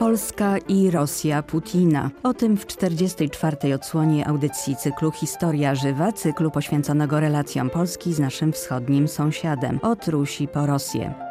Polska i Rosja Putina. O tym w 44. odsłonie audycji cyklu Historia Żywa, cyklu poświęconego relacjom Polski z naszym wschodnim sąsiadem, od Rusi po Rosję.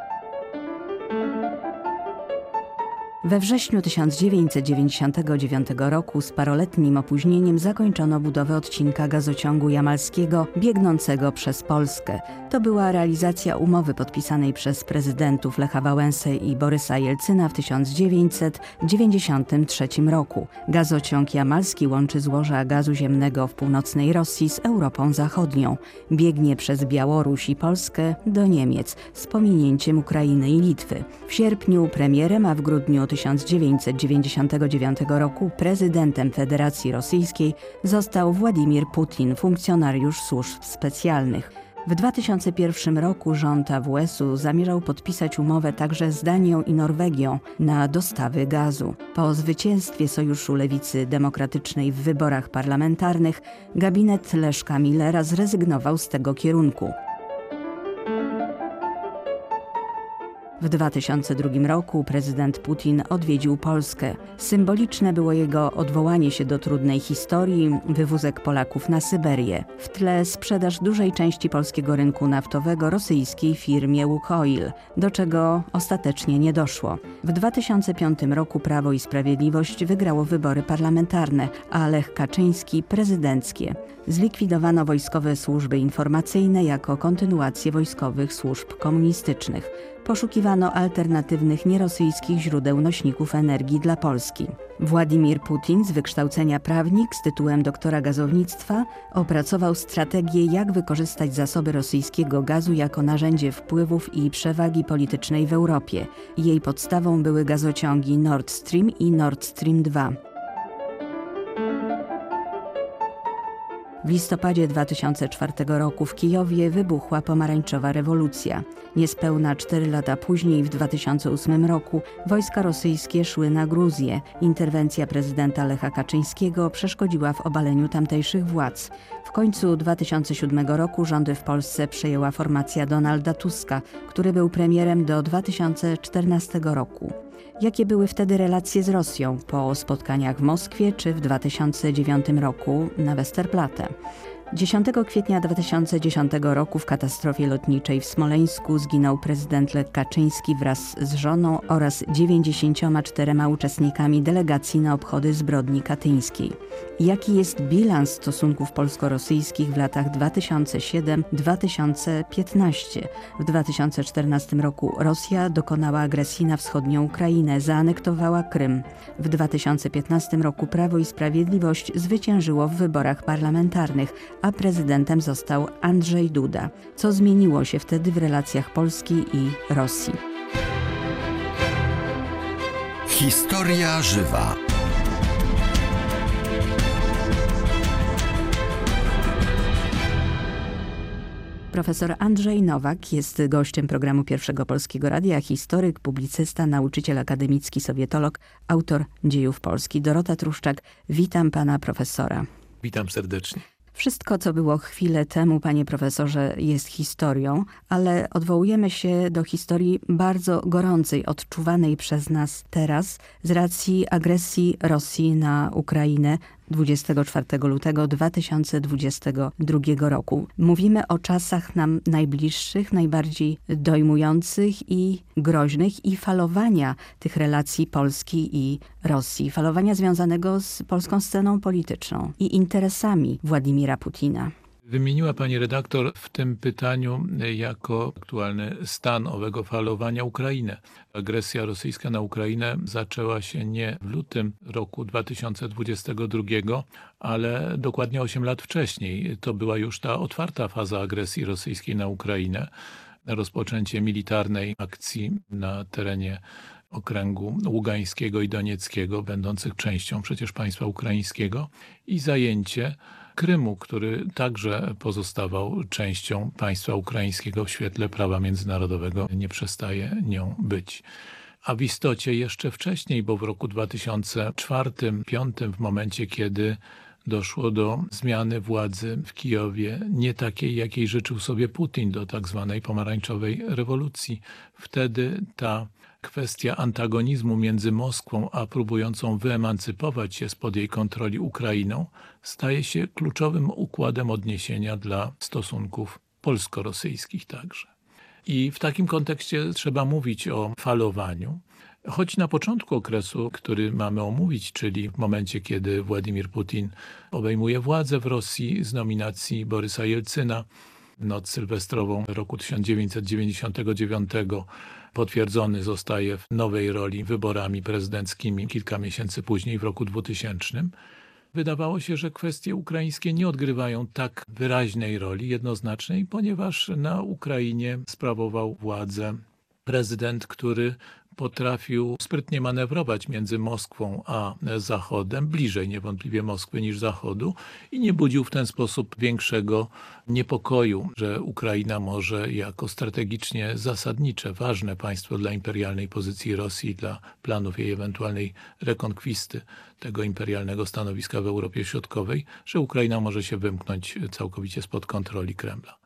We wrześniu 1999 roku z paroletnim opóźnieniem zakończono budowę odcinka gazociągu jamalskiego biegnącego przez Polskę. To była realizacja umowy podpisanej przez prezydentów Lecha Wałęsę i Borysa Jelcyna w 1993 roku. Gazociąg jamalski łączy złoża gazu ziemnego w północnej Rosji z Europą Zachodnią. Biegnie przez Białoruś i Polskę do Niemiec z pominięciem Ukrainy i Litwy. W sierpniu premierem, a w grudniu 1999 roku prezydentem Federacji Rosyjskiej został Władimir Putin, funkcjonariusz służb specjalnych. W 2001 roku rząd AWS-u zamierzał podpisać umowę także z Danią i Norwegią na dostawy gazu. Po zwycięstwie Sojuszu Lewicy Demokratycznej w wyborach parlamentarnych gabinet Leszka Millera zrezygnował z tego kierunku. W 2002 roku prezydent Putin odwiedził Polskę. Symboliczne było jego odwołanie się do trudnej historii, wywózek Polaków na Syberię. W tle sprzedaż dużej części polskiego rynku naftowego rosyjskiej firmie Łukoil, do czego ostatecznie nie doszło. W 2005 roku Prawo i Sprawiedliwość wygrało wybory parlamentarne, a Lech Kaczyński prezydenckie. Zlikwidowano wojskowe służby informacyjne jako kontynuację wojskowych służb komunistycznych poszukiwano alternatywnych nierosyjskich źródeł nośników energii dla Polski. Władimir Putin, z wykształcenia prawnik z tytułem doktora gazownictwa, opracował strategię, jak wykorzystać zasoby rosyjskiego gazu jako narzędzie wpływów i przewagi politycznej w Europie. Jej podstawą były gazociągi Nord Stream i Nord Stream 2. W listopadzie 2004 roku w Kijowie wybuchła pomarańczowa rewolucja. Niespełna cztery lata później, w 2008 roku, wojska rosyjskie szły na Gruzję. Interwencja prezydenta Lecha Kaczyńskiego przeszkodziła w obaleniu tamtejszych władz. W końcu 2007 roku rządy w Polsce przejęła formacja Donalda Tuska, który był premierem do 2014 roku. Jakie były wtedy relacje z Rosją po spotkaniach w Moskwie czy w 2009 roku na Westerplatte? 10 kwietnia 2010 roku w katastrofie lotniczej w Smoleńsku zginął prezydent Lech Kaczyński wraz z żoną oraz 94 uczestnikami delegacji na obchody zbrodni katyńskiej. Jaki jest bilans stosunków polsko-rosyjskich w latach 2007-2015? W 2014 roku Rosja dokonała agresji na wschodnią Ukrainę, zaanektowała Krym. W 2015 roku Prawo i Sprawiedliwość zwyciężyło w wyborach parlamentarnych, a prezydentem został Andrzej Duda. Co zmieniło się wtedy w relacjach Polski i Rosji? Historia żywa. Profesor Andrzej Nowak jest gościem programu Pierwszego Polskiego Radia, historyk, publicysta, nauczyciel akademicki, sowietolog, autor dziejów Polski. Dorota Truszczak, witam pana profesora. Witam serdecznie. Wszystko, co było chwilę temu, panie profesorze, jest historią, ale odwołujemy się do historii bardzo gorącej, odczuwanej przez nas teraz z racji agresji Rosji na Ukrainę 24 lutego 2022 roku. Mówimy o czasach nam najbliższych, najbardziej dojmujących i groźnych i falowania tych relacji Polski i Rosji. Falowania związanego z polską sceną polityczną i interesami Władimira Putina. Wymieniła pani redaktor w tym pytaniu jako aktualny stan owego falowania Ukrainę. Agresja rosyjska na Ukrainę zaczęła się nie w lutym roku 2022, ale dokładnie 8 lat wcześniej. To była już ta otwarta faza agresji rosyjskiej na Ukrainę. Rozpoczęcie militarnej akcji na terenie okręgu Ługańskiego i Donieckiego, będących częścią przecież państwa ukraińskiego i zajęcie Krymu, który także pozostawał częścią państwa ukraińskiego w świetle prawa międzynarodowego, nie przestaje nią być. A w istocie jeszcze wcześniej, bo w roku 2004-2005, w momencie kiedy doszło do zmiany władzy w Kijowie, nie takiej, jakiej życzył sobie Putin, do tak zwanej pomarańczowej rewolucji. Wtedy ta kwestia antagonizmu między Moskwą a próbującą wyemancypować się spod jej kontroli Ukrainą staje się kluczowym układem odniesienia dla stosunków polsko-rosyjskich także. I w takim kontekście trzeba mówić o falowaniu. Choć na początku okresu, który mamy omówić, czyli w momencie, kiedy Władimir Putin obejmuje władzę w Rosji z nominacji Borysa Jelcyna, noc sylwestrową roku 1999 potwierdzony zostaje w nowej roli wyborami prezydenckimi kilka miesięcy później, w roku 2000. Wydawało się, że kwestie ukraińskie nie odgrywają tak wyraźnej roli, jednoznacznej, ponieważ na Ukrainie sprawował władzę prezydent, który potrafił sprytnie manewrować między Moskwą a Zachodem, bliżej niewątpliwie Moskwy niż Zachodu i nie budził w ten sposób większego niepokoju, że Ukraina może jako strategicznie zasadnicze, ważne państwo dla imperialnej pozycji Rosji, dla planów jej ewentualnej rekonkwisty tego imperialnego stanowiska w Europie Środkowej, że Ukraina może się wymknąć całkowicie spod kontroli Kremla.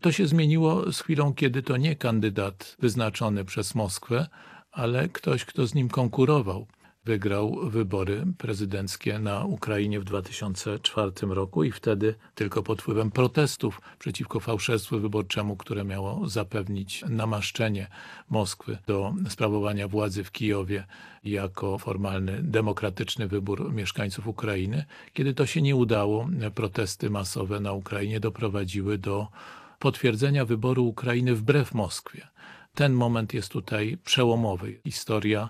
To się zmieniło z chwilą, kiedy to nie kandydat wyznaczony przez Moskwę, ale ktoś, kto z nim konkurował, wygrał wybory prezydenckie na Ukrainie w 2004 roku i wtedy tylko pod wpływem protestów przeciwko fałszerstwu wyborczemu, które miało zapewnić namaszczenie Moskwy do sprawowania władzy w Kijowie jako formalny, demokratyczny wybór mieszkańców Ukrainy. Kiedy to się nie udało, protesty masowe na Ukrainie doprowadziły do potwierdzenia wyboru Ukrainy wbrew Moskwie. Ten moment jest tutaj przełomowy. Historia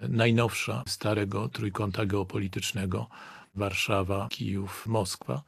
najnowsza starego trójkąta geopolitycznego Warszawa, Kijów, Moskwa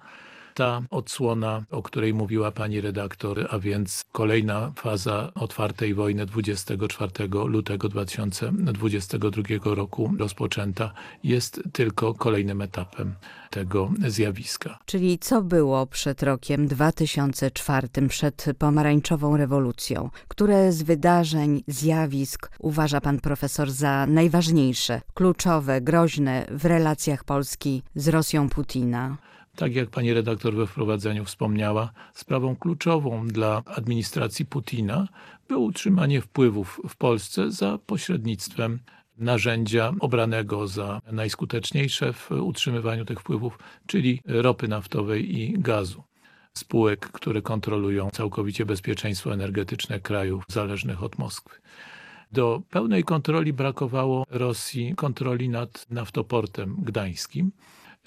ta odsłona, o której mówiła pani redaktor, a więc kolejna faza otwartej wojny 24 lutego 2022 roku rozpoczęta, jest tylko kolejnym etapem tego zjawiska. Czyli co było przed rokiem 2004, przed pomarańczową rewolucją? Które z wydarzeń, zjawisk uważa pan profesor za najważniejsze, kluczowe, groźne w relacjach Polski z Rosją Putina? Tak jak pani redaktor we wprowadzeniu wspomniała, sprawą kluczową dla administracji Putina było utrzymanie wpływów w Polsce za pośrednictwem narzędzia obranego za najskuteczniejsze w utrzymywaniu tych wpływów, czyli ropy naftowej i gazu. Spółek, które kontrolują całkowicie bezpieczeństwo energetyczne krajów zależnych od Moskwy. Do pełnej kontroli brakowało Rosji kontroli nad naftoportem gdańskim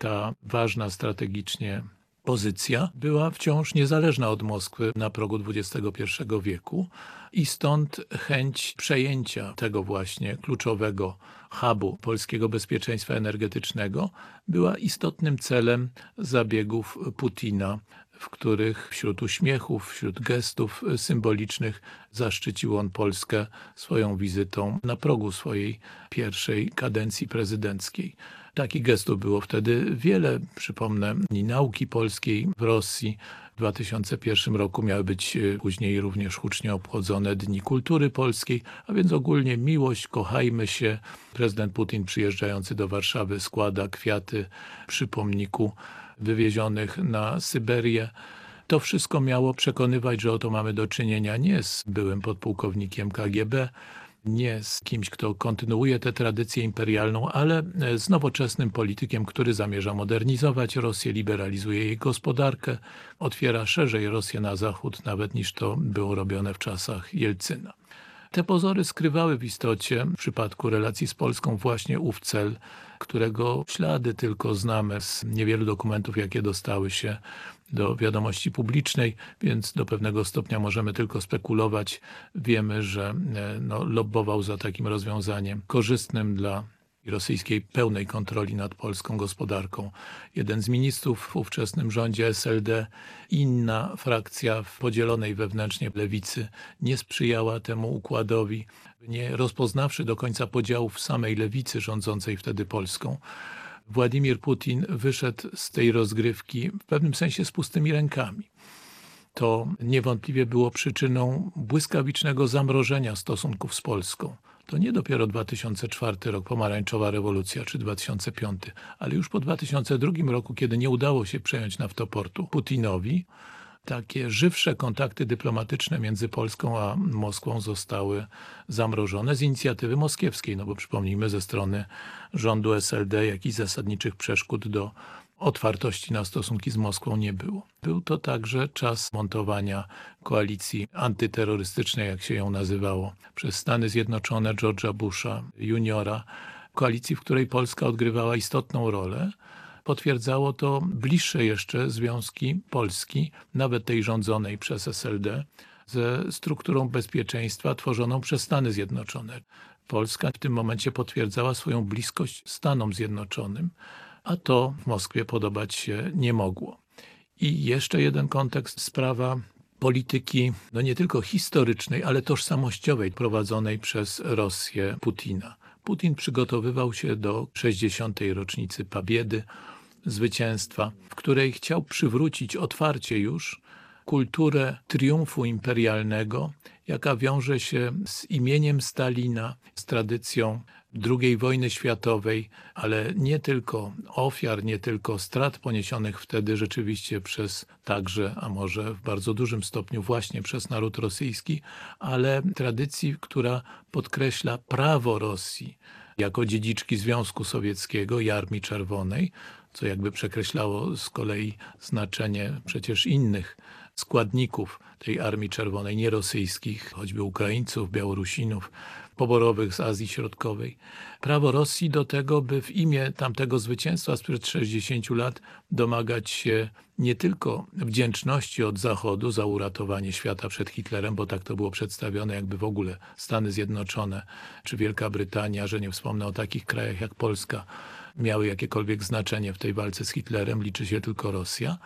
ta ważna strategicznie pozycja była wciąż niezależna od Moskwy na progu XXI wieku i stąd chęć przejęcia tego właśnie kluczowego hubu polskiego bezpieczeństwa energetycznego była istotnym celem zabiegów Putina, w których wśród uśmiechów, wśród gestów symbolicznych zaszczycił on Polskę swoją wizytą na progu swojej pierwszej kadencji prezydenckiej. Takich gestów było wtedy wiele. Przypomnę, nauki polskiej w Rosji w 2001 roku miały być e, później również hucznie obchodzone Dni Kultury Polskiej, a więc ogólnie miłość, kochajmy się. Prezydent Putin przyjeżdżający do Warszawy składa kwiaty przy pomniku wywiezionych na Syberię. To wszystko miało przekonywać, że oto mamy do czynienia nie z byłym podpułkownikiem KGB, nie z kimś, kto kontynuuje tę tradycję imperialną, ale z nowoczesnym politykiem, który zamierza modernizować Rosję, liberalizuje jej gospodarkę, otwiera szerzej Rosję na zachód, nawet niż to było robione w czasach Jelcyna. Te pozory skrywały w istocie w przypadku relacji z Polską właśnie ów cel, którego ślady tylko znamy z niewielu dokumentów, jakie dostały się do wiadomości publicznej, więc do pewnego stopnia możemy tylko spekulować. Wiemy, że e, no, lobbował za takim rozwiązaniem korzystnym dla rosyjskiej pełnej kontroli nad polską gospodarką. Jeden z ministrów w ówczesnym rządzie SLD, inna frakcja w podzielonej wewnętrznie lewicy nie sprzyjała temu układowi, nie rozpoznawszy do końca podziałów samej lewicy rządzącej wtedy Polską. Władimir Putin wyszedł z tej rozgrywki w pewnym sensie z pustymi rękami. To niewątpliwie było przyczyną błyskawicznego zamrożenia stosunków z Polską to nie dopiero 2004 rok, pomarańczowa rewolucja, czy 2005, ale już po 2002 roku, kiedy nie udało się przejąć naftoportu Putinowi, takie żywsze kontakty dyplomatyczne między Polską a Moskwą zostały zamrożone z inicjatywy moskiewskiej, no bo przypomnijmy, ze strony rządu SLD jakichś zasadniczych przeszkód do otwartości na stosunki z Moskwą nie było. Był to także czas montowania koalicji antyterrorystycznej, jak się ją nazywało, przez Stany Zjednoczone, George'a Busha juniora, koalicji, w której Polska odgrywała istotną rolę. Potwierdzało to bliższe jeszcze związki Polski, nawet tej rządzonej przez SLD, ze strukturą bezpieczeństwa tworzoną przez Stany Zjednoczone. Polska w tym momencie potwierdzała swoją bliskość Stanom Zjednoczonym, a to w Moskwie podobać się nie mogło. I jeszcze jeden kontekst, sprawa polityki, no nie tylko historycznej, ale tożsamościowej prowadzonej przez Rosję Putina. Putin przygotowywał się do 60. rocznicy Pabiedy, zwycięstwa, w której chciał przywrócić otwarcie już kulturę triumfu imperialnego, jaka wiąże się z imieniem Stalina, z tradycją II wojny światowej, ale nie tylko ofiar, nie tylko strat poniesionych wtedy rzeczywiście przez także, a może w bardzo dużym stopniu właśnie przez naród rosyjski, ale tradycji, która podkreśla prawo Rosji jako dziedziczki Związku Sowieckiego i Armii Czerwonej, co jakby przekreślało z kolei znaczenie przecież innych składników tej Armii Czerwonej, nierosyjskich, choćby Ukraińców, Białorusinów, poborowych z Azji Środkowej. Prawo Rosji do tego, by w imię tamtego zwycięstwa sprzed 60 lat domagać się nie tylko wdzięczności od Zachodu za uratowanie świata przed Hitlerem, bo tak to było przedstawione, jakby w ogóle Stany Zjednoczone czy Wielka Brytania, że nie wspomnę o takich krajach jak Polska, miały jakiekolwiek znaczenie w tej walce z Hitlerem, liczy się tylko Rosja.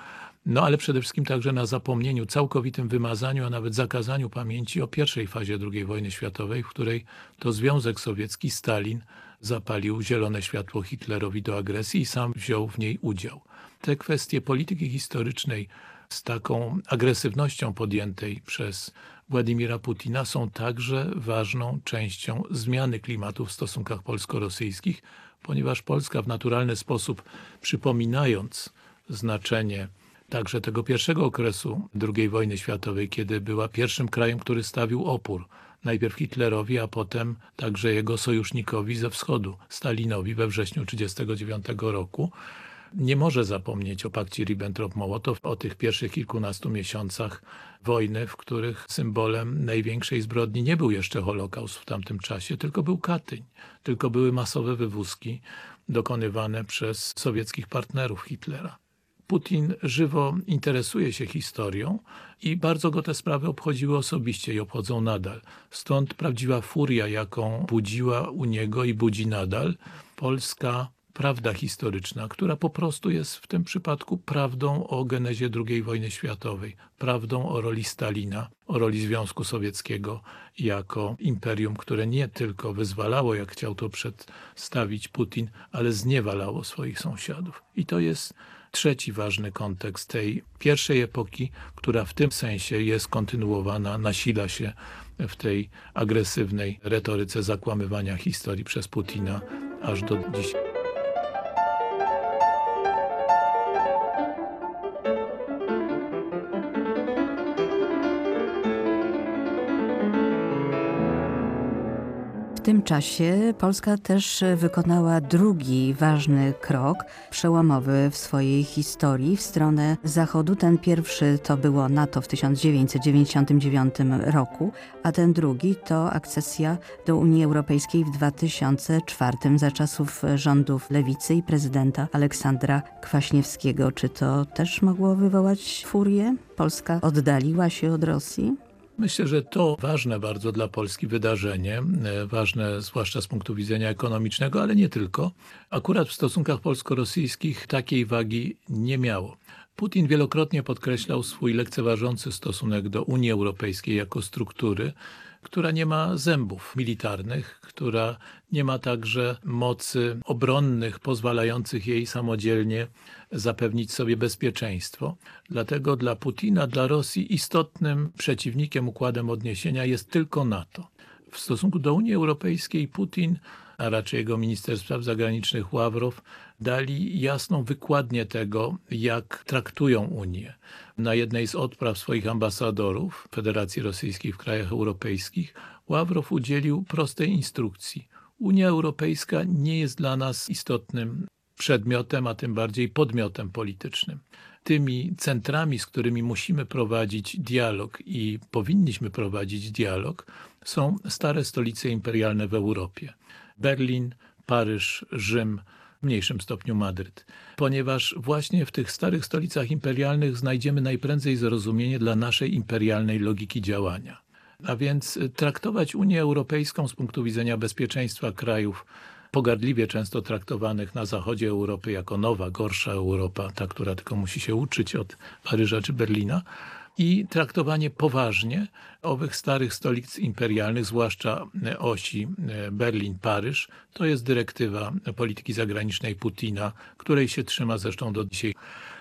No ale przede wszystkim także na zapomnieniu, całkowitym wymazaniu, a nawet zakazaniu pamięci o pierwszej fazie II wojny światowej, w której to Związek Sowiecki, Stalin zapalił zielone światło Hitlerowi do agresji i sam wziął w niej udział. Te kwestie polityki historycznej z taką agresywnością podjętej przez Władimira Putina są także ważną częścią zmiany klimatu w stosunkach polsko-rosyjskich, ponieważ Polska w naturalny sposób, przypominając znaczenie także tego pierwszego okresu II wojny światowej, kiedy była pierwszym krajem, który stawił opór najpierw Hitlerowi, a potem także jego sojusznikowi ze wschodu, Stalinowi we wrześniu 1939 roku. Nie może zapomnieć o pakcie Ribbentrop-Mołotow, o tych pierwszych kilkunastu miesiącach wojny, w których symbolem największej zbrodni nie był jeszcze Holokaust w tamtym czasie, tylko był Katyń, tylko były masowe wywózki dokonywane przez sowieckich partnerów Hitlera. Putin żywo interesuje się historią i bardzo go te sprawy obchodziły osobiście i obchodzą nadal. Stąd prawdziwa furia, jaką budziła u niego i budzi nadal polska prawda historyczna, która po prostu jest w tym przypadku prawdą o genezie II wojny światowej, prawdą o roli Stalina, o roli Związku Sowieckiego jako imperium, które nie tylko wyzwalało, jak chciał to przedstawić Putin, ale zniewalało swoich sąsiadów. I to jest trzeci ważny kontekst tej pierwszej epoki, która w tym sensie jest kontynuowana, nasila się w tej agresywnej retoryce zakłamywania historii przez Putina aż do dzisiaj. Tym czasie Polska też wykonała drugi ważny krok, przełomowy w swojej historii w stronę Zachodu. Ten pierwszy to było NATO w 1999 roku, a ten drugi to akcesja do Unii Europejskiej w 2004 za czasów rządów lewicy i prezydenta Aleksandra Kwaśniewskiego. Czy to też mogło wywołać furię? Polska oddaliła się od Rosji? Myślę, że to ważne bardzo dla Polski wydarzenie, e, ważne zwłaszcza z punktu widzenia ekonomicznego, ale nie tylko. Akurat w stosunkach polsko-rosyjskich takiej wagi nie miało. Putin wielokrotnie podkreślał swój lekceważący stosunek do Unii Europejskiej jako struktury, która nie ma zębów militarnych, która nie ma także mocy obronnych pozwalających jej samodzielnie zapewnić sobie bezpieczeństwo. Dlatego dla Putina, dla Rosji istotnym przeciwnikiem układem odniesienia jest tylko NATO. w stosunku do Unii Europejskiej Putin, a raczej jego minister spraw zagranicznych Ławrow, dali jasną wykładnię tego, jak traktują Unię. Na jednej z odpraw swoich ambasadorów Federacji Rosyjskiej w krajach europejskich Ławrow udzielił prostej instrukcji. Unia Europejska nie jest dla nas istotnym przedmiotem, a tym bardziej podmiotem politycznym. Tymi centrami, z którymi musimy prowadzić dialog i powinniśmy prowadzić dialog, są stare stolice imperialne w Europie. Berlin, Paryż, Rzym, w mniejszym stopniu Madryt. Ponieważ właśnie w tych starych stolicach imperialnych znajdziemy najprędzej zrozumienie dla naszej imperialnej logiki działania. A więc traktować Unię Europejską z punktu widzenia bezpieczeństwa krajów pogardliwie często traktowanych na zachodzie Europy jako nowa, gorsza Europa, ta, która tylko musi się uczyć od Paryża czy Berlina, i traktowanie poważnie owych starych stolic imperialnych, zwłaszcza osi Berlin-Paryż, to jest dyrektywa polityki zagranicznej Putina, której się trzyma zresztą do dzisiaj.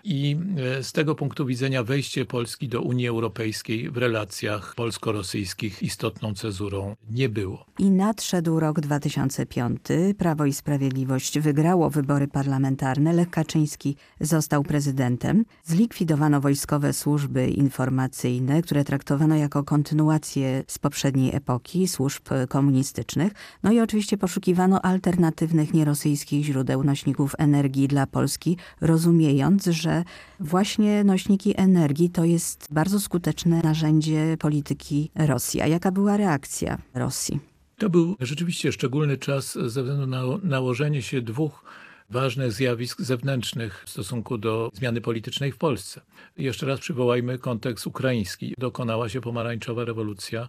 I z tego punktu widzenia wejście Polski do Unii Europejskiej w relacjach polsko-rosyjskich istotną cezurą nie było. I nadszedł rok 2005. Prawo i Sprawiedliwość wygrało wybory parlamentarne. Lech Kaczyński został prezydentem. Zlikwidowano wojskowe służby informacyjne, które traktowano jako kontynuację z poprzedniej epoki służb komunistycznych. No i oczywiście poszukiwano alternatywnych nierosyjskich źródeł nośników energii dla Polski, rozumiejąc, że właśnie nośniki energii to jest bardzo skuteczne narzędzie polityki Rosji. A jaka była reakcja Rosji? To był rzeczywiście szczególny czas ze względu na nałożenie się dwóch ważnych zjawisk zewnętrznych w stosunku do zmiany politycznej w Polsce. Jeszcze raz przywołajmy kontekst ukraiński. Dokonała się pomarańczowa rewolucja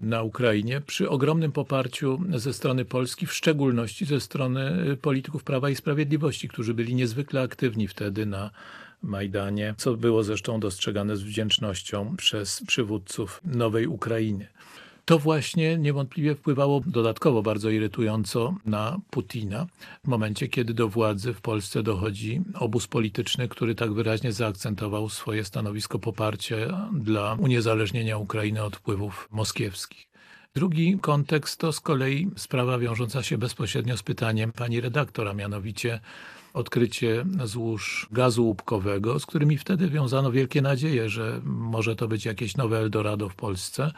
na Ukrainie przy ogromnym poparciu ze strony Polski, w szczególności ze strony polityków Prawa i Sprawiedliwości, którzy byli niezwykle aktywni wtedy na Majdanie, co było zresztą dostrzegane z wdzięcznością przez przywódców nowej Ukrainy. To właśnie niewątpliwie wpływało dodatkowo bardzo irytująco na Putina w momencie, kiedy do władzy w Polsce dochodzi obóz polityczny, który tak wyraźnie zaakcentował swoje stanowisko poparcia dla uniezależnienia Ukrainy od wpływów moskiewskich. Drugi kontekst to z kolei sprawa wiążąca się bezpośrednio z pytaniem pani redaktora, mianowicie odkrycie złóż gazu łupkowego, z którymi wtedy wiązano wielkie nadzieje, że może to być jakieś nowe Eldorado w Polsce.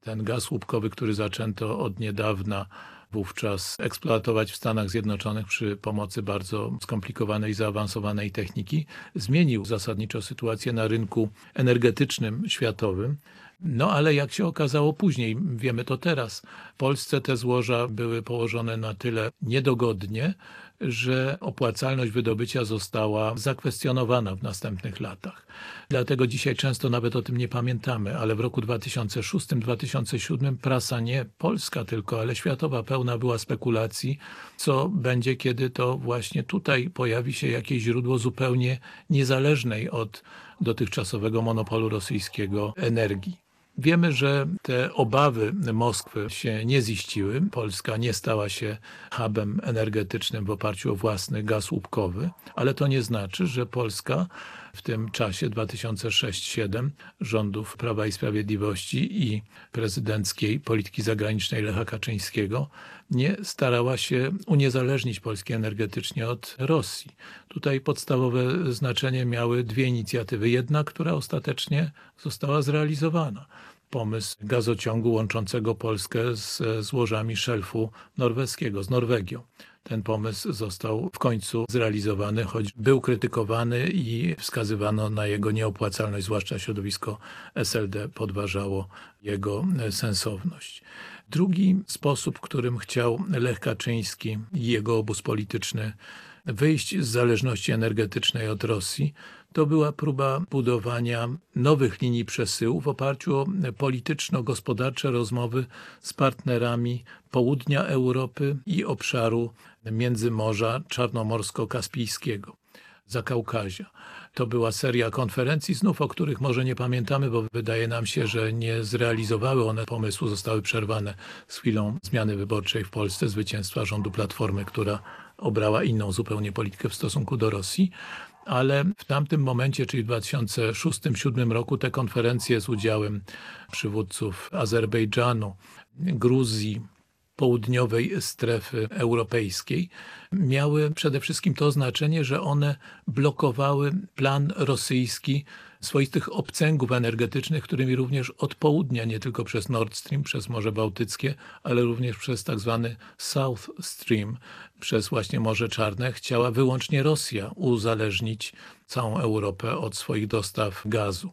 Ten gaz łupkowy, który zaczęto od niedawna wówczas eksploatować w Stanach Zjednoczonych przy pomocy bardzo skomplikowanej zaawansowanej techniki, zmienił zasadniczo sytuację na rynku energetycznym światowym. No ale jak się okazało później, wiemy to teraz, w Polsce te złoża były położone na tyle niedogodnie, że opłacalność wydobycia została zakwestionowana w następnych latach. Dlatego dzisiaj często nawet o tym nie pamiętamy, ale w roku 2006-2007 prasa nie polska tylko, ale światowa pełna była spekulacji, co będzie, kiedy to właśnie tutaj pojawi się jakieś źródło zupełnie niezależnej od dotychczasowego monopolu rosyjskiego energii. Wiemy, że te obawy Moskwy się nie ziściły. Polska nie stała się hubem energetycznym w oparciu o własny gaz łupkowy, ale to nie znaczy, że Polska w tym czasie 2006-2007 rządów Prawa i Sprawiedliwości i prezydenckiej polityki zagranicznej Lecha Kaczyńskiego nie starała się uniezależnić Polski energetycznie od Rosji. Tutaj podstawowe znaczenie miały dwie inicjatywy. Jedna, która ostatecznie została zrealizowana pomysł gazociągu łączącego Polskę z złożami szelfu norweskiego, z Norwegią. Ten pomysł został w końcu zrealizowany, choć był krytykowany i wskazywano na jego nieopłacalność, zwłaszcza środowisko SLD podważało jego sensowność. Drugi sposób, którym chciał Lech Kaczyński i jego obóz polityczny wyjść z zależności energetycznej od Rosji, to była próba budowania nowych linii przesyłu w oparciu o polityczno-gospodarcze rozmowy z partnerami południa Europy i obszaru Międzymorza Czarnomorsko-Kaspijskiego, Zakaukazia. To była seria konferencji, znów o których może nie pamiętamy, bo wydaje nam się, że nie zrealizowały one pomysłu, zostały przerwane z chwilą zmiany wyborczej w Polsce, zwycięstwa rządu Platformy, która obrała inną zupełnie politykę w stosunku do Rosji. ale w tamtym momencie, czyli w 2006-2007 roku, te konferencje z udziałem przywódców Azerbejdżanu, Gruzji, południowej strefy europejskiej, miały przede wszystkim to znaczenie, że one blokowały plan rosyjski swoistych obcęgów energetycznych, którymi również od południa, nie tylko przez Nord Stream, przez Morze Bałtyckie, ale również przez tak zwany South Stream, przez właśnie Morze Czarne, chciała wyłącznie Rosja uzależnić całą Europę od swoich dostaw gazu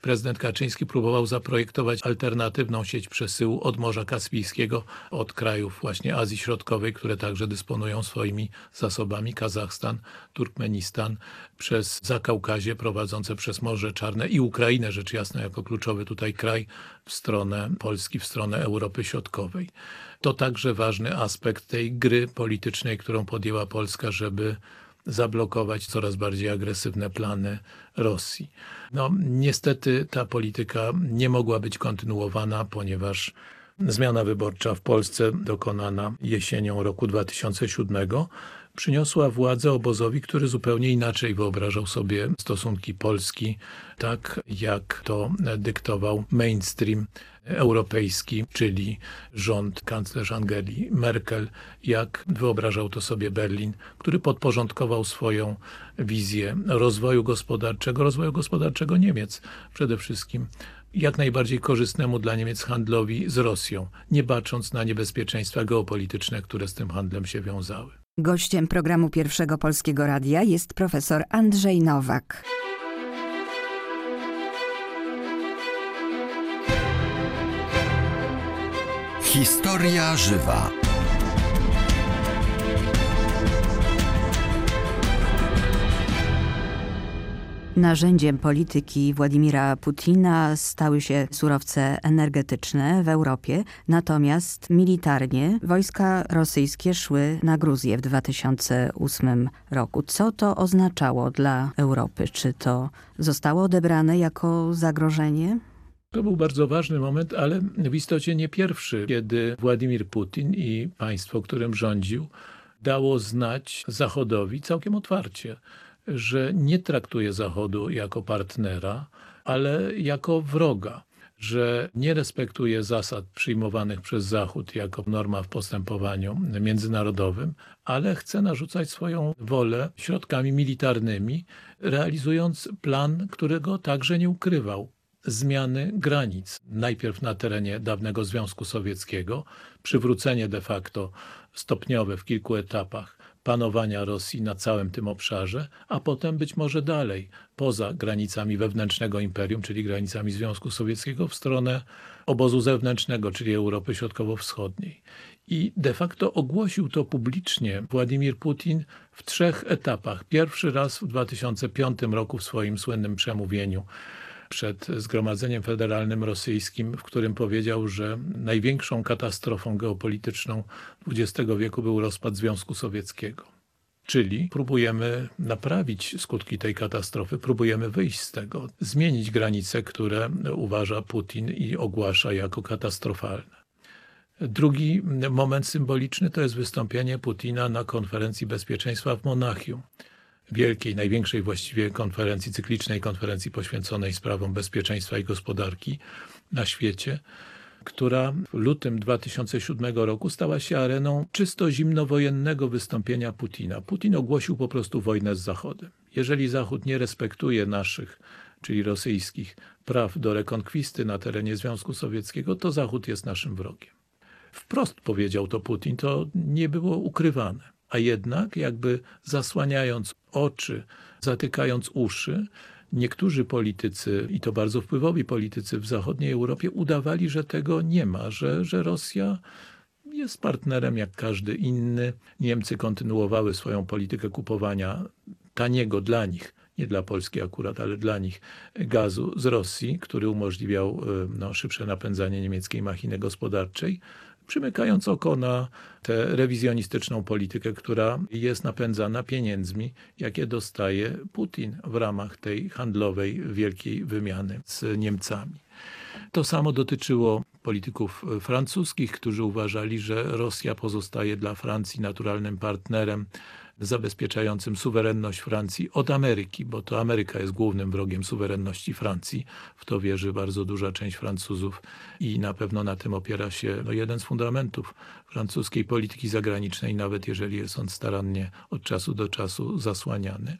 prezydent Kaczyński próbował zaprojektować alternatywną sieć przesyłu od Morza Kaspijskiego, od krajów właśnie Azji Środkowej, które także dysponują swoimi zasobami, Kazachstan, Turkmenistan, przez Zakaukazie prowadzące przez Morze Czarne i Ukrainę, rzecz jasna, jako kluczowy tutaj kraj w stronę Polski, w stronę Europy Środkowej. To także ważny aspekt tej gry politycznej, którą podjęła Polska, żeby zablokować coraz bardziej agresywne plany Rosji. No, niestety ta polityka nie mogła być kontynuowana, ponieważ zmiana wyborcza w Polsce dokonana jesienią roku 2007 przyniosła władzę obozowi, który zupełnie inaczej wyobrażał sobie stosunki Polski, tak jak to dyktował mainstream europejski, czyli rząd kanclerz Angeli Merkel, jak wyobrażał to sobie Berlin, który podporządkował swoją wizję rozwoju gospodarczego, rozwoju gospodarczego Niemiec przede wszystkim jak najbardziej korzystnemu dla Niemiec handlowi z Rosją, nie bacząc na niebezpieczeństwa geopolityczne, które z tym handlem się wiązały. Gościem programu Pierwszego Polskiego Radia jest profesor Andrzej Nowak. Historia żywa. Narzędziem polityki Władimira Putina stały się surowce energetyczne w Europie, natomiast militarnie wojska rosyjskie szły na Gruzję w 2008 roku. Co to oznaczało dla Europy? Czy to zostało odebrane jako zagrożenie? To był bardzo ważny moment, ale w istocie nie pierwszy, kiedy Władimir Putin i państwo, którym rządził, dało znać Zachodowi całkiem otwarcie, że nie traktuje Zachodu jako partnera, ale jako wroga że nie respektuje zasad przyjmowanych przez Zachód jako norma w postępowaniu międzynarodowym, ale chce narzucać swoją wolę środkami militarnymi, realizując plan, którego także nie ukrywał zmiany granic. Najpierw na terenie dawnego Związku Sowieckiego, przywrócenie de facto stopniowe w kilku etapach panowania Rosji na całym tym obszarze, a potem być może dalej, poza granicami wewnętrznego imperium, czyli granicami Związku Sowieckiego, w stronę obozu zewnętrznego, czyli Europy Środkowo-Wschodniej. I de facto ogłosił to publicznie Władimir Putin w trzech etapach. Pierwszy raz w 2005 roku w swoim słynnym przemówieniu przed Zgromadzeniem Federalnym Rosyjskim, w którym powiedział, że największą katastrofą geopolityczną XX wieku był rozpad Związku Sowieckiego. Czyli próbujemy naprawić skutki tej katastrofy, próbujemy wyjść z tego, zmienić granice, które uważa Putin i ogłasza jako katastrofalne. Drugi moment symboliczny to jest wystąpienie Putina na konferencji bezpieczeństwa w Monachium wielkiej, największej właściwie konferencji, cyklicznej konferencji poświęconej sprawom bezpieczeństwa i gospodarki na świecie, która w lutym 2007 roku stała się areną czysto zimnowojennego wystąpienia Putina. Putin ogłosił po prostu wojnę z Zachodem. Jeżeli Zachód nie respektuje naszych, czyli rosyjskich, praw do rekonkwisty na terenie Związku Sowieckiego, to Zachód jest naszym wrogiem. Wprost powiedział to Putin, to nie było ukrywane a jednak jakby zasłaniając oczy, zatykając uszy, niektórzy politycy, i to bardzo wpływowi politycy w zachodniej Europie, udawali, że tego nie ma, że, że Rosja jest partnerem jak każdy inny. Niemcy kontynuowały swoją politykę kupowania taniego dla nich, nie dla Polski akurat, ale dla nich gazu z Rosji, który umożliwiał e, no, szybsze napędzanie niemieckiej machiny gospodarczej przymykając oko na tę rewizjonistyczną politykę, która jest napędzana pieniędzmi, jakie dostaje Putin w ramach tej handlowej wielkiej wymiany z Niemcami. To samo dotyczyło polityków francuskich, którzy uważali, że Rosja pozostaje dla Francji naturalnym partnerem zabezpieczającym suwerenność Francji od Ameryki, bo to Ameryka jest głównym wrogiem suwerenności Francji. W to wierzy bardzo duża część Francuzów i na pewno na tym opiera się no, jeden z fundamentów francuskiej polityki zagranicznej, nawet jeżeli jest on starannie od czasu do czasu zasłaniany.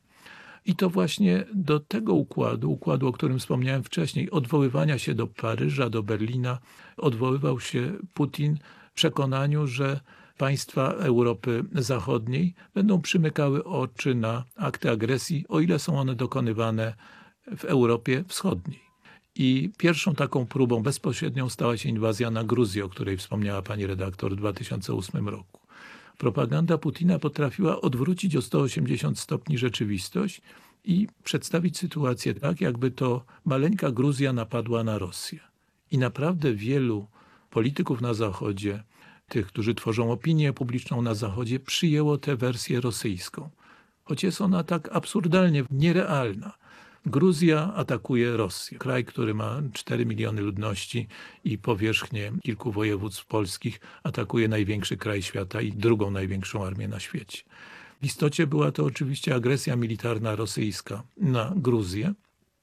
I to właśnie do tego układu, układu, o którym wspomniałem wcześniej, odwoływania się do Paryża, do Berlina, odwoływał się Putin w przekonaniu, że państwa Europy Zachodniej będą przymykały oczy na akty agresji, o ile są one dokonywane w Europie Wschodniej. I pierwszą taką próbą bezpośrednią stała się inwazja na Gruzję, o której wspomniała pani redaktor w 2008 roku. Propaganda Putina potrafiła odwrócić o 180 stopni rzeczywistość i przedstawić sytuację tak, jakby to maleńka Gruzja napadła na Rosję. I naprawdę wielu polityków na Zachodzie, tych, którzy tworzą opinię publiczną na Zachodzie, przyjęło tę wersję rosyjską. Choć jest ona tak absurdalnie nierealna. Gruzja atakuje Rosję, kraj, który ma 4 miliony ludności i powierzchnię kilku województw polskich, atakuje największy kraj świata i drugą największą armię na świecie. W istocie była to oczywiście agresja militarna rosyjska na Gruzję,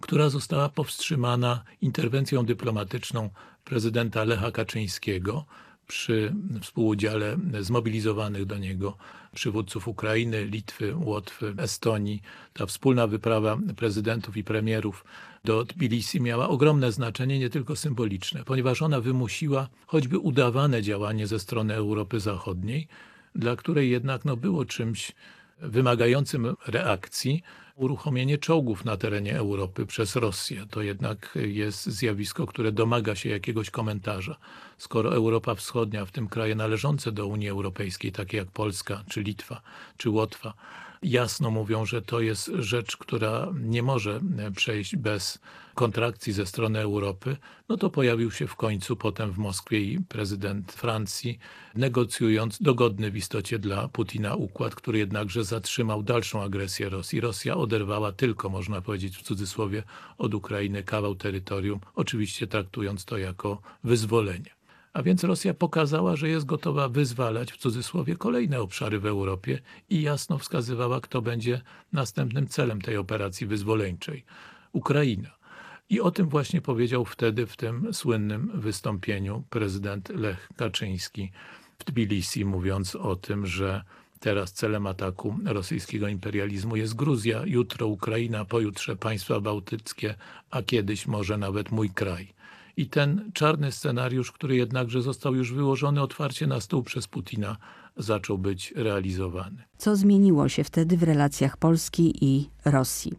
która została powstrzymana interwencją dyplomatyczną prezydenta Lecha Kaczyńskiego, przy współudziale zmobilizowanych do niego przywódców Ukrainy, Litwy, Łotwy, Estonii. Ta wspólna wyprawa prezydentów i premierów do Tbilisi miała ogromne znaczenie, nie tylko symboliczne, ponieważ ona wymusiła choćby udawane działanie ze strony Europy Zachodniej, dla której jednak no, było czymś wymagającym reakcji, uruchomienie czołgów na terenie Europy przez Rosję. To jednak jest zjawisko, które domaga się jakiegoś komentarza. Skoro Europa Wschodnia, w tym kraje należące do Unii Europejskiej, takie jak Polska, czy Litwa, czy Łotwa, jasno mówią, że to jest rzecz, która nie może przejść bez kontrakcji ze strony Europy, no to pojawił się w końcu potem w Moskwie i prezydent Francji, negocjując dogodny w istocie dla Putina układ, który jednakże zatrzymał dalszą agresję Rosji. Rosja oderwała tylko, można powiedzieć w cudzysłowie, od Ukrainy kawał terytorium, oczywiście traktując to jako wyzwolenie. A więc Rosja pokazała, że jest gotowa wyzwalać w cudzysłowie kolejne obszary w Europie i jasno wskazywała, kto będzie następnym celem tej operacji wyzwoleńczej. Ukraina. I o tym właśnie powiedział wtedy w tym słynnym wystąpieniu prezydent Lech Kaczyński w Tbilisi, mówiąc o tym, że teraz celem ataku rosyjskiego imperializmu jest Gruzja, jutro Ukraina, pojutrze państwa bałtyckie, a kiedyś może nawet mój kraj. I ten czarny scenariusz, który jednakże został już wyłożony otwarcie na stół przez Putina, zaczął być realizowany. Co zmieniło się wtedy w relacjach Polski i Rosji?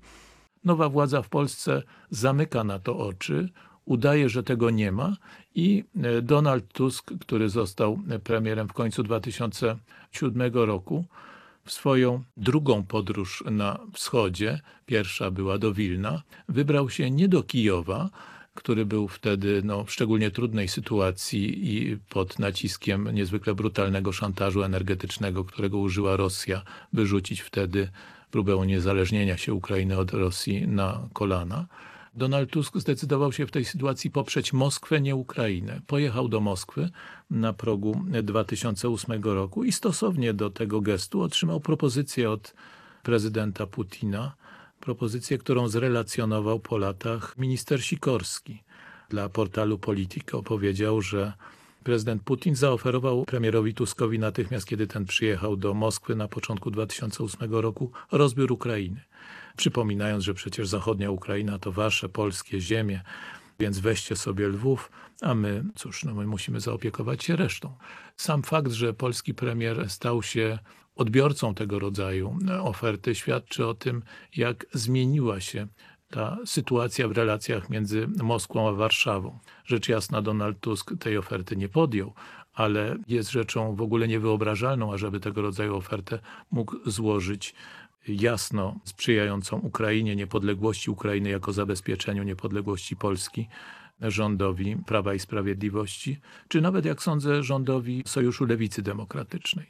Nowa władza w Polsce zamyka na to oczy, udaje, że tego nie ma i e, Donald Tusk, który został premierem w końcu 2007 roku, w swoją drugą podróż na wschodzie, pierwsza była do Wilna, wybrał się nie do Kijowa, który był wtedy no, w szczególnie trudnej sytuacji i pod naciskiem niezwykle brutalnego szantażu energetycznego, którego użyła Rosja, by rzucić wtedy próbę uniezależnienia się Ukrainy od Rosji na kolana. Donald Tusk zdecydował się w tej sytuacji poprzeć Moskwę, nie Ukrainę. Pojechał do Moskwy na progu 2008 roku i stosownie do tego gestu otrzymał propozycję od prezydenta Putina, propozycję, którą zrelacjonował po latach minister Sikorski. Dla portalu Politico powiedział, że prezydent Putin zaoferował premierowi Tuskowi natychmiast, kiedy ten przyjechał do Moskwy na początku 2008 roku, rozbiór Ukrainy. Przypominając, że przecież zachodnia Ukraina to wasze polskie ziemie, więc weźcie sobie Lwów, a my, cóż, no my musimy zaopiekować się resztą. Sam fakt, że polski premier stał się odbiorcą tego rodzaju oferty, świadczy o tym, jak zmieniła się ta sytuacja w relacjach między Moskwą a Warszawą. Rzecz jasna Donald Tusk tej oferty nie podjął, ale jest rzeczą w ogóle niewyobrażalną, ażeby tego rodzaju ofertę mógł złożyć jasno sprzyjającą Ukrainie, niepodległości Ukrainy jako zabezpieczeniu niepodległości Polski rządowi Prawa i Sprawiedliwości, czy nawet jak sądzę rządowi Sojuszu Lewicy Demokratycznej.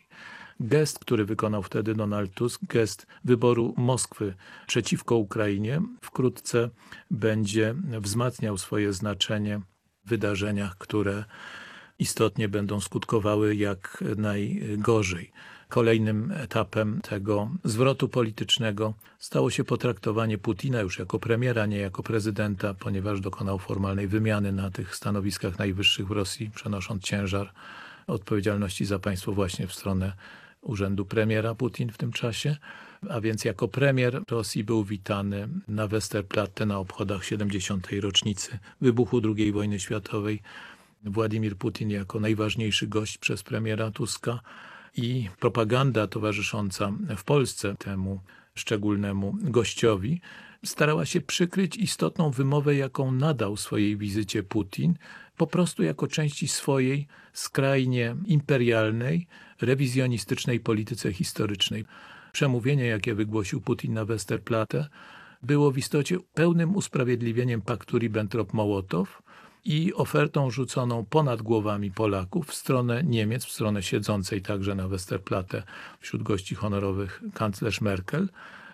Gest, który wykonał wtedy Donald Tusk, gest wyboru Moskwy przeciwko Ukrainie, wkrótce będzie wzmacniał swoje znaczenie wydarzeniach, które istotnie będą skutkowały jak najgorzej. Kolejnym etapem tego zwrotu politycznego stało się potraktowanie Putina już jako premiera, nie jako prezydenta, ponieważ dokonał formalnej wymiany na tych stanowiskach najwyższych w Rosji, przenosząc ciężar odpowiedzialności za państwo właśnie w stronę urzędu premiera Putin w tym czasie. A więc jako premier Rosji był witany na Westerplatte na obchodach 70. rocznicy wybuchu II wojny światowej. Władimir Putin jako najważniejszy gość przez premiera Tuska i propaganda towarzysząca w Polsce temu szczególnemu gościowi starała się przykryć istotną wymowę, jaką nadał swojej wizycie Putin, po prostu jako części swojej skrajnie imperialnej, rewizjonistycznej polityce historycznej. Przemówienie, jakie wygłosił Putin na Westerplatte, było w istocie pełnym usprawiedliwieniem paktu Ribbentrop-Mołotow, i ofertą rzuconą ponad głowami Polaków w stronę Niemiec, w stronę siedzącej także na Westerplatte wśród gości honorowych kanclerz Merkel,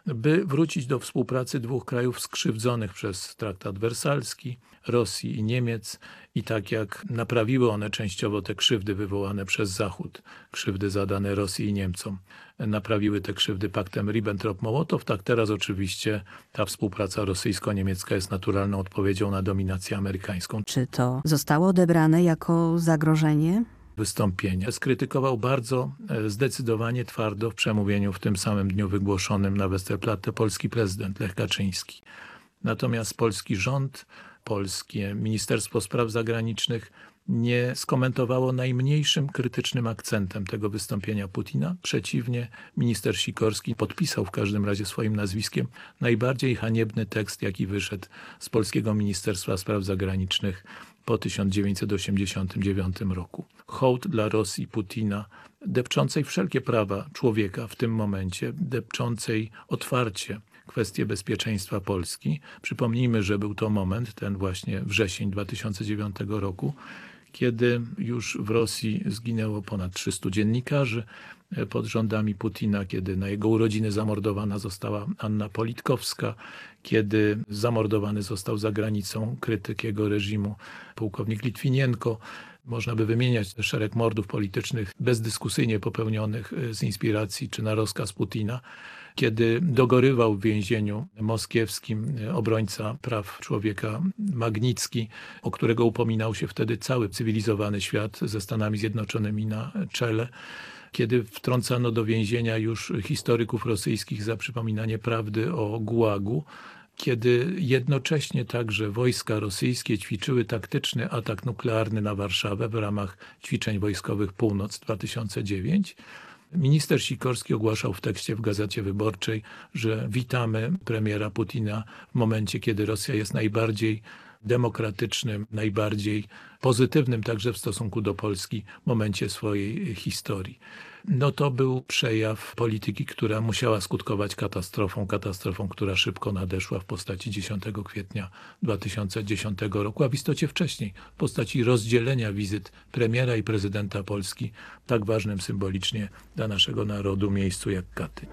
by wrócić do współpracy dwóch krajów skrzywdzonych przez traktat wersalski, Rosji i Niemiec i tak jak naprawiły one częściowo te krzywdy wywołane przez Zachód, krzywdy zadane Rosji i Niemcom, naprawiły te krzywdy paktem Ribbentrop-Mołotow, tak teraz oczywiście ta współpraca rosyjsko-niemiecka jest naturalną odpowiedzią na dominację amerykańską. Czy to zostało odebrane jako zagrożenie? Wystąpienia. Skrytykował bardzo e, zdecydowanie twardo w przemówieniu w tym samym dniu wygłoszonym na Westerplatte polski prezydent Lech Kaczyński. Natomiast polski rząd, polskie Ministerstwo Spraw Zagranicznych nie skomentowało najmniejszym krytycznym akcentem tego wystąpienia Putina. Przeciwnie, minister Sikorski podpisał w każdym razie swoim nazwiskiem najbardziej haniebny tekst, jaki wyszedł z polskiego Ministerstwa Spraw Zagranicznych po 1989 roku. Hołd dla Rosji Putina, depczącej wszelkie prawa człowieka w tym momencie, depczącej otwarcie kwestie bezpieczeństwa Polski. Przypomnijmy, że był to moment, ten właśnie wrzesień 2009 roku, kiedy już w Rosji zginęło ponad 300 dziennikarzy pod rządami Putina, kiedy na jego urodziny zamordowana została Anna Politkowska, kiedy zamordowany został za granicą krytyk jego reżimu pułkownik Litwinienko. Można by wymieniać szereg mordów politycznych bezdyskusyjnie popełnionych z inspiracji czy na rozkaz Putina kiedy dogorywał w więzieniu moskiewskim obrońca praw człowieka Magnicki, o którego upominał się wtedy cały cywilizowany świat ze Stanami Zjednoczonymi na czele kiedy wtrącano do więzienia już historyków rosyjskich za przypominanie prawdy o Gułagu, kiedy jednocześnie także wojska rosyjskie ćwiczyły taktyczny atak nuklearny na Warszawę w ramach ćwiczeń wojskowych Północ 2009, Minister Sikorski ogłaszał w tekście w Gazecie Wyborczej, że witamy premiera Putina w momencie, kiedy Rosja jest najbardziej demokratycznym, najbardziej pozytywnym także w stosunku do Polski momencie swojej historii. No to był przejaw polityki, która musiała skutkować katastrofą, katastrofą, która szybko nadeszła w postaci 10 kwietnia 2010 roku, a w istocie wcześniej w postaci rozdzielenia wizyt premiera i prezydenta Polski tak ważnym symbolicznie dla naszego narodu miejscu jak Katyń.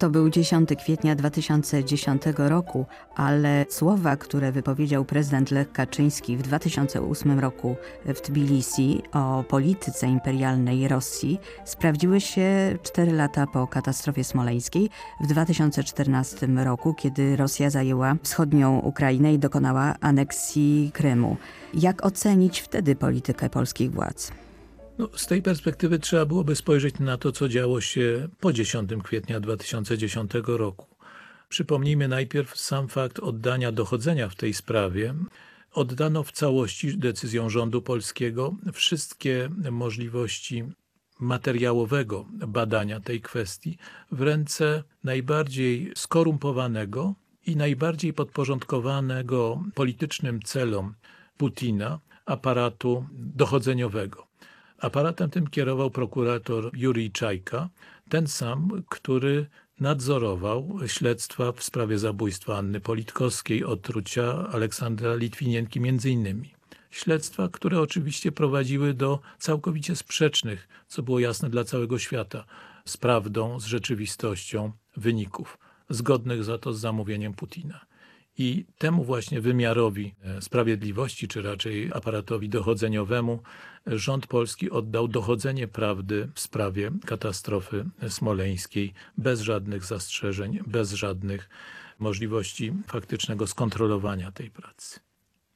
To był 10 kwietnia 2010 roku, ale słowa, które wypowiedział prezydent Lech Kaczyński w 2008 roku w Tbilisi o polityce imperialnej Rosji sprawdziły się 4 lata po katastrofie smoleńskiej w 2014 roku, kiedy Rosja zajęła wschodnią Ukrainę i dokonała aneksji Krymu. Jak ocenić wtedy politykę polskich władz? No, z tej perspektywy trzeba byłoby spojrzeć na to, co działo się po 10 kwietnia 2010 roku. Przypomnijmy najpierw sam fakt oddania dochodzenia w tej sprawie. Oddano w całości decyzją rządu polskiego wszystkie możliwości materiałowego badania tej kwestii w ręce najbardziej skorumpowanego i najbardziej podporządkowanego politycznym celom Putina aparatu dochodzeniowego. Aparatem tym kierował prokurator Jurij Czajka, ten sam, który nadzorował śledztwa w sprawie zabójstwa Anny Politkowskiej, otrucia Aleksandra Litwinienki między innymi. śledztwa, które oczywiście prowadziły do całkowicie sprzecznych, co było jasne dla całego świata, z prawdą, z rzeczywistością wyników, zgodnych za to z zamówieniem Putina. I temu właśnie wymiarowi e, sprawiedliwości, czy raczej aparatowi dochodzeniowemu, rząd polski oddał dochodzenie prawdy w sprawie katastrofy smoleńskiej bez żadnych zastrzeżeń, bez żadnych możliwości faktycznego skontrolowania tej pracy.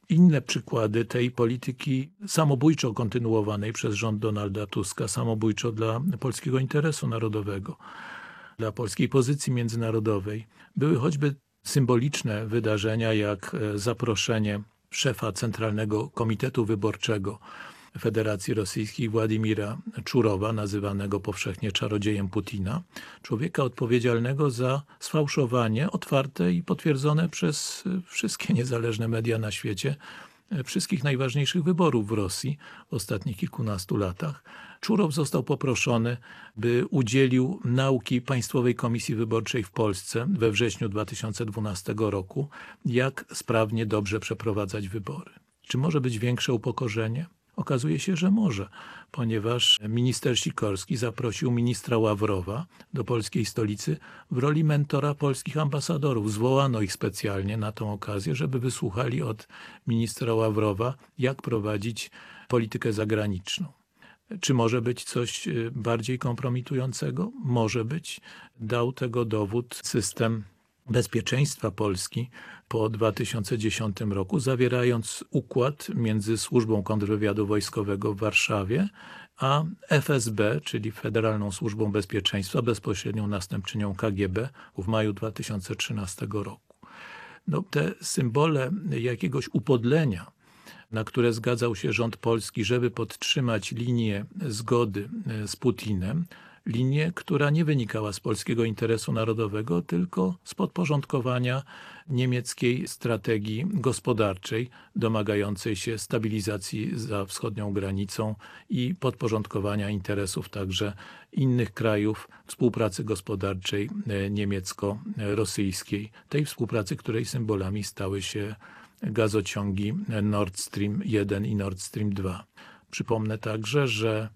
Inne przykłady tej polityki samobójczo kontynuowanej przez rząd Donalda Tuska, samobójczo dla polskiego interesu narodowego, dla polskiej pozycji międzynarodowej, były choćby symboliczne wydarzenia, jak e, zaproszenie szefa Centralnego Komitetu Wyborczego Federacji Rosyjskiej Władimira Czurowa, nazywanego powszechnie czarodziejem Putina, człowieka odpowiedzialnego za sfałszowanie otwarte i potwierdzone przez e, wszystkie niezależne media na świecie e, wszystkich najważniejszych wyborów w Rosji w ostatnich kilkunastu latach. Czurow został poproszony, by udzielił nauki Państwowej Komisji Wyborczej w Polsce we wrześniu 2012 roku, jak sprawnie, dobrze przeprowadzać wybory. Czy może być większe upokorzenie? Okazuje się, że może, ponieważ minister Sikorski zaprosił ministra Ławrowa do polskiej stolicy w roli mentora polskich ambasadorów. Zwołano ich specjalnie na tą okazję, żeby wysłuchali od ministra Ławrowa, jak prowadzić politykę zagraniczną. Czy może być coś y, bardziej kompromitującego? Może być. Dał tego dowód system bezpieczeństwa Polski po 2010 roku, zawierając układ między Służbą Kontrwywiadu Wojskowego w Warszawie a FSB, czyli Federalną Służbą Bezpieczeństwa, bezpośrednią następczynią KGB w maju 2013 roku. No, te symbole jakiegoś upodlenia na które zgadzał się rząd polski, żeby podtrzymać linię zgody z Putinem, linię, która nie wynikała z polskiego interesu narodowego, tylko z podporządkowania niemieckiej strategii gospodarczej, domagającej się stabilizacji za wschodnią granicą i podporządkowania interesów także innych krajów współpracy gospodarczej e, niemiecko-rosyjskiej. Tej współpracy, której symbolami stały się gazociągi Nord Stream 1 i Nord Stream 2. Przypomnę także, że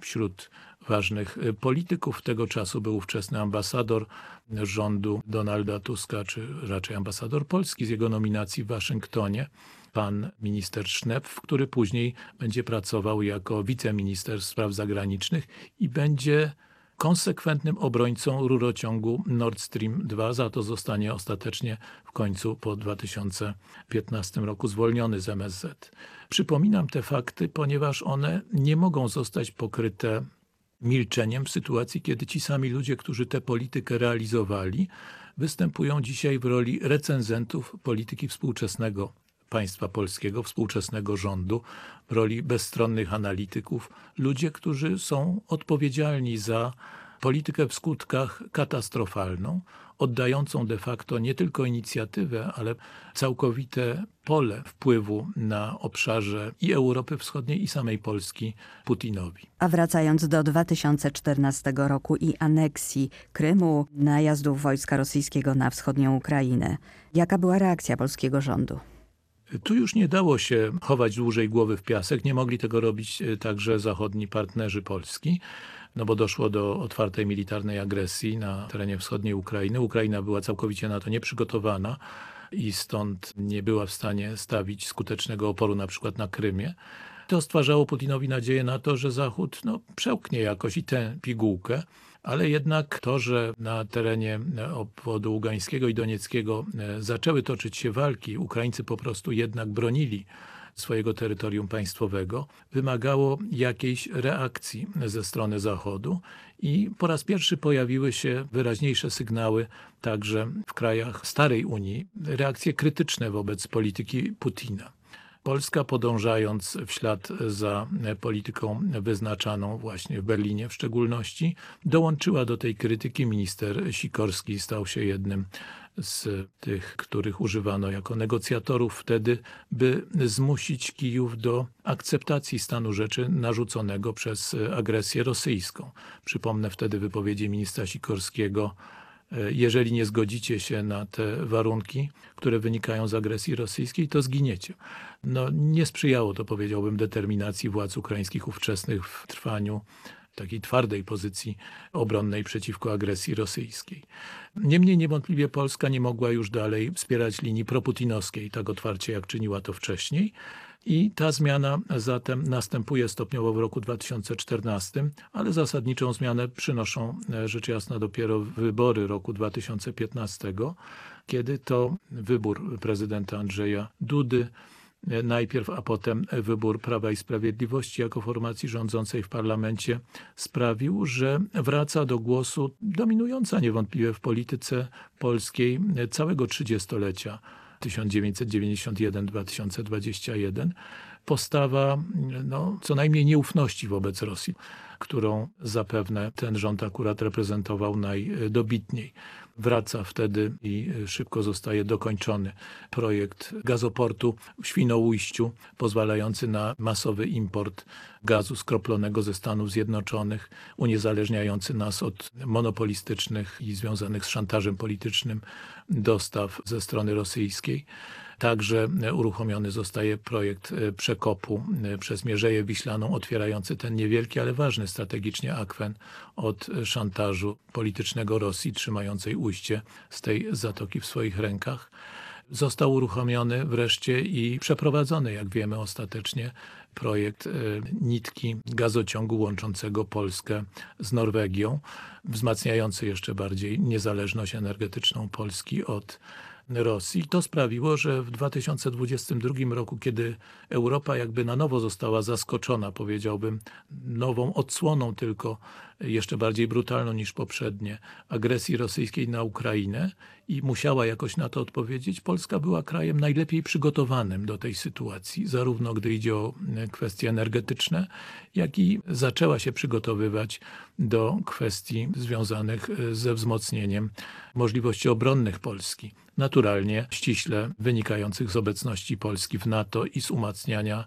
wśród ważnych polityków tego czasu był ówczesny ambasador rządu Donalda Tuska, czy raczej ambasador Polski z jego nominacji w Waszyngtonie, pan minister Schnepf, który później będzie pracował jako wiceminister spraw zagranicznych i będzie konsekwentnym obrońcą rurociągu Nord Stream 2. Za to zostanie ostatecznie w końcu po 2015 roku zwolniony z MSZ. Przypominam te fakty, ponieważ one nie mogą zostać pokryte milczeniem w sytuacji, kiedy ci sami ludzie, którzy tę politykę realizowali, występują dzisiaj w roli recenzentów polityki współczesnego państwa polskiego, współczesnego rządu, w roli bezstronnych analityków, ludzie, którzy są odpowiedzialni za politykę w skutkach katastrofalną, oddającą de facto nie tylko inicjatywę, ale całkowite pole wpływu na obszarze i Europy Wschodniej, i samej Polski Putinowi. A wracając do 2014 roku i aneksji Krymu, najazdów wojska rosyjskiego na wschodnią Ukrainę, jaka była reakcja polskiego rządu? Tu już nie dało się chować dłużej głowy w piasek. Nie mogli tego robić e, także zachodni partnerzy Polski, no bo doszło do otwartej militarnej agresji na terenie wschodniej Ukrainy. Ukraina była całkowicie na to nieprzygotowana i stąd nie była w stanie stawić skutecznego oporu na przykład na Krymie. To stwarzało Putinowi nadzieję na to, że Zachód no, przełknie jakoś i tę pigułkę ale jednak to, że na terenie obwodu Ługańskiego i Donieckiego e, zaczęły toczyć się walki, Ukraińcy po prostu jednak bronili swojego terytorium państwowego, wymagało jakiejś reakcji ze strony Zachodu i po raz pierwszy pojawiły się wyraźniejsze sygnały także w krajach starej Unii, reakcje krytyczne wobec polityki Putina. Polska podążając w ślad za polityką wyznaczaną właśnie w Berlinie w szczególności, dołączyła do tej krytyki. Minister Sikorski stał się jednym z tych, których używano jako negocjatorów wtedy, by zmusić Kijów do akceptacji stanu rzeczy narzuconego przez agresję rosyjską. Przypomnę wtedy wypowiedzi ministra Sikorskiego jeżeli nie zgodzicie się na te warunki, które wynikają z agresji rosyjskiej, to zginiecie. No, nie sprzyjało to, powiedziałbym, determinacji władz ukraińskich ówczesnych w trwaniu takiej twardej pozycji obronnej przeciwko agresji rosyjskiej. Niemniej niewątpliwie Polska nie mogła już dalej wspierać linii proputinowskiej tak otwarcie, jak czyniła to wcześniej. I ta zmiana zatem następuje stopniowo w roku 2014, ale zasadniczą zmianę przynoszą e, rzecz jasna dopiero wybory roku 2015, kiedy to wybór prezydenta Andrzeja Dudy najpierw, a potem wybór Prawa i Sprawiedliwości jako formacji rządzącej w parlamencie sprawił, że wraca do głosu dominująca niewątpliwie w polityce polskiej całego trzydziestolecia 1991-2021 postawa no, co najmniej nieufności wobec Rosji, którą zapewne ten rząd akurat reprezentował najdobitniej. Wraca wtedy i szybko zostaje dokończony projekt gazoportu w Świnoujściu, pozwalający na masowy import gazu skroplonego ze Stanów Zjednoczonych, uniezależniający nas od monopolistycznych i związanych z szantażem politycznym dostaw ze strony rosyjskiej. Także uruchomiony zostaje projekt e, przekopu e, przez Mierzeję Wiślaną, otwierający ten niewielki, ale ważny strategicznie akwen od szantażu politycznego Rosji, trzymającej ujście z tej zatoki w swoich rękach. Został uruchomiony wreszcie i przeprowadzony, jak wiemy ostatecznie, projekt e, nitki gazociągu łączącego Polskę z Norwegią, wzmacniający jeszcze bardziej niezależność energetyczną Polski od Rosji. To sprawiło, że w 2022 roku, kiedy Europa jakby na nowo została zaskoczona, powiedziałbym, nową odsłoną tylko jeszcze bardziej brutalną niż poprzednie agresji rosyjskiej na Ukrainę i musiała jakoś na to odpowiedzieć, Polska była krajem najlepiej przygotowanym do tej sytuacji, zarówno gdy idzie o kwestie energetyczne, jak i zaczęła się przygotowywać do kwestii związanych ze wzmocnieniem możliwości obronnych Polski. Naturalnie ściśle wynikających z obecności Polski w NATO i z umacniania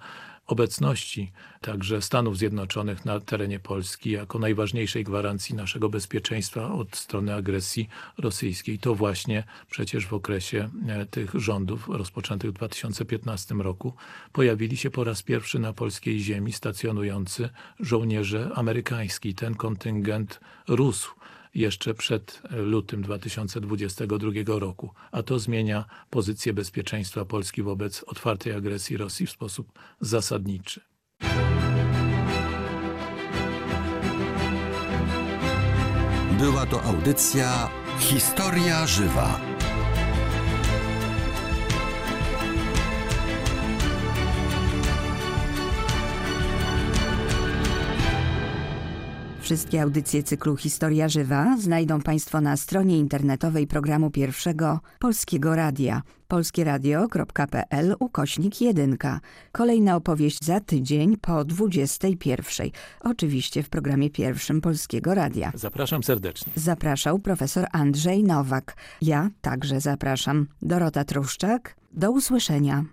obecności także Stanów Zjednoczonych na terenie Polski jako najważniejszej gwarancji naszego bezpieczeństwa od strony agresji rosyjskiej. To właśnie przecież w okresie e, tych rządów rozpoczętych w 2015 roku pojawili się po raz pierwszy na polskiej ziemi stacjonujący żołnierze amerykański. Ten kontyngent rósł jeszcze przed lutym 2022 roku, a to zmienia pozycję bezpieczeństwa Polski wobec otwartej agresji Rosji w sposób zasadniczy. Była to audycja Historia Żywa. Wszystkie audycje cyklu Historia Żywa znajdą Państwo na stronie internetowej programu pierwszego Polskiego Radia polskieradio.pl ukośnik 1. Kolejna opowieść za tydzień po 21. Oczywiście w programie pierwszym Polskiego Radia. Zapraszam serdecznie. Zapraszał profesor Andrzej Nowak. Ja także zapraszam. Dorota Truszczak. Do usłyszenia.